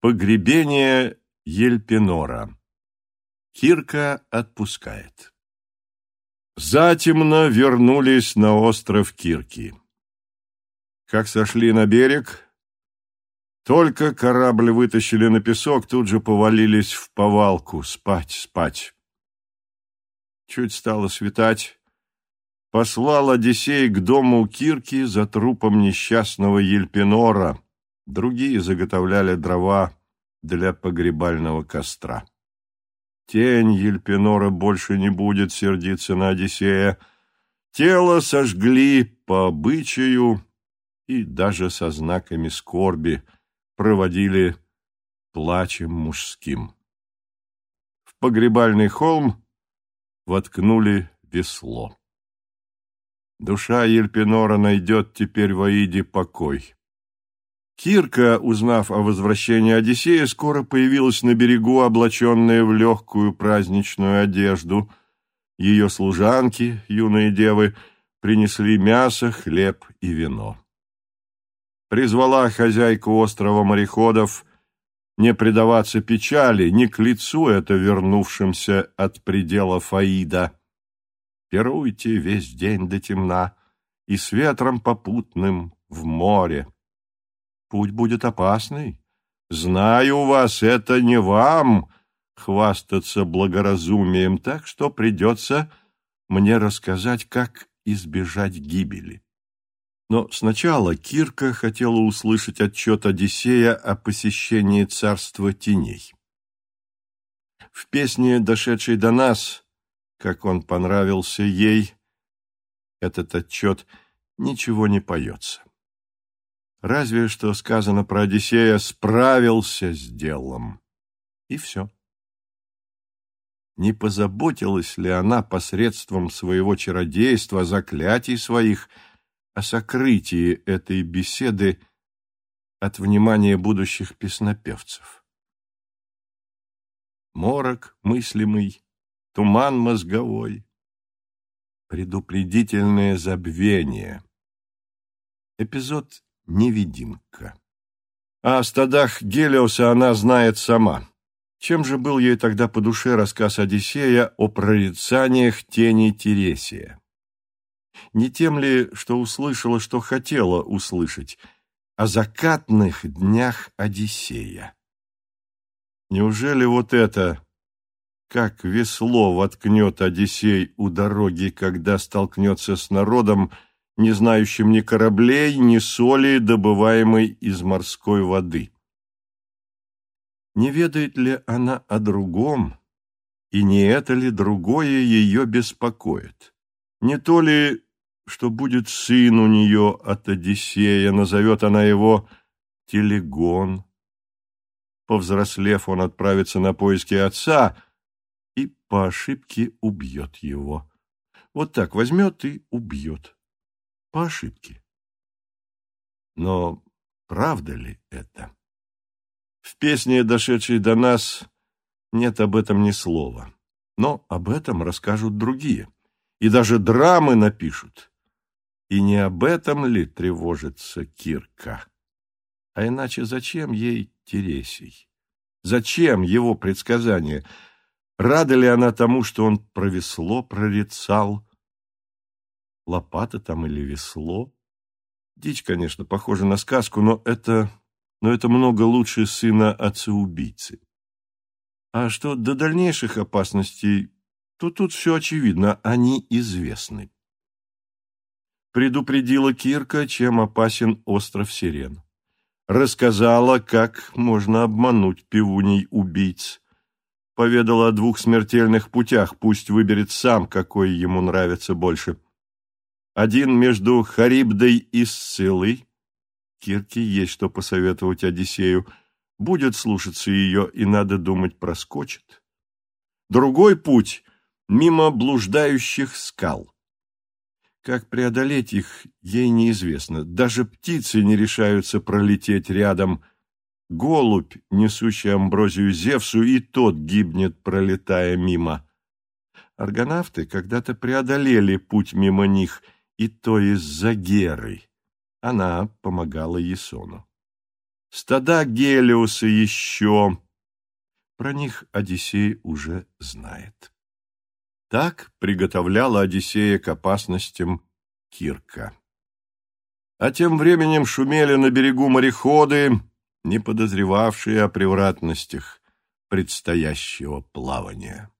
Погребение Ельпинора. Кирка отпускает. Затемно вернулись на остров Кирки. Как сошли на берег, только корабль вытащили на песок, тут же повалились в повалку, спать, спать. Чуть стало светать, послал Одиссей к дому Кирки за трупом несчастного Ельпинора — другие заготовляли дрова для погребального костра. Тень Ельпинора больше не будет сердиться на Одиссея. Тело сожгли по обычаю и даже со знаками скорби проводили плачем мужским. В погребальный холм воткнули весло. Душа Ельпинора найдет теперь в Аиде покой. Кирка, узнав о возвращении Одиссея, скоро появилась на берегу, облаченная в легкую праздничную одежду. Ее служанки, юные девы, принесли мясо, хлеб и вино. Призвала хозяйку острова мореходов не предаваться печали, не к лицу это вернувшимся от предела Фаида. Пируйте весь день до темна и с ветром попутным в море. Путь будет опасный. Знаю вас, это не вам хвастаться благоразумием, так что придется мне рассказать, как избежать гибели. Но сначала Кирка хотела услышать отчет Одиссея о посещении царства теней. В песне, дошедшей до нас, как он понравился ей, этот отчет ничего не поется. Разве что сказано про Одиссея «справился с делом». И все. Не позаботилась ли она посредством своего чародейства, заклятий своих, о сокрытии этой беседы от внимания будущих песнопевцев? Морок мыслимый, туман мозговой, предупредительное забвение. Эпизод невидимка. О стадах Гелиоса она знает сама. Чем же был ей тогда по душе рассказ Одиссея о прорицаниях тени Тересия? Не тем ли, что услышала, что хотела услышать, о закатных днях Одиссея? Неужели вот это, как весло воткнет Одиссей у дороги, когда столкнется с народом, — не знающим ни кораблей, ни соли, добываемой из морской воды. Не ведает ли она о другом, и не это ли другое ее беспокоит? Не то ли, что будет сын у нее от Одиссея, назовет она его Телегон. Повзрослев, он отправится на поиски отца и по ошибке убьет его. Вот так возьмет и убьет по ошибке. Но правда ли это? В песне, дошедшей до нас, нет об этом ни слова. Но об этом расскажут другие. И даже драмы напишут. И не об этом ли тревожится Кирка? А иначе зачем ей Тересий? Зачем его предсказание? Рада ли она тому, что он провесло прорицал, лопата там или весло. Дичь, конечно, похожа на сказку, но это, но это много лучше сына отца-убийцы. А что до дальнейших опасностей, то тут все очевидно, они известны. Предупредила Кирка, чем опасен остров Сирен. Рассказала, как можно обмануть пивуней убийц. Поведала о двух смертельных путях, пусть выберет сам, какой ему нравится больше – один между Харибдой и Сцилой. Кирке есть что посоветовать Одиссею. Будет слушаться ее, и, надо думать, проскочит. Другой путь — мимо блуждающих скал. Как преодолеть их, ей неизвестно. Даже птицы не решаются пролететь рядом. Голубь, несущий амброзию Зевсу, и тот гибнет, пролетая мимо. Аргонавты когда-то преодолели путь мимо них — и то из-за Геры. Она помогала Есону. стада Гелиуса еще. Про них Одиссей уже знает. Так приготовляла Одиссея к опасностям Кирка. А тем временем шумели на берегу мореходы, не подозревавшие о превратностях предстоящего плавания.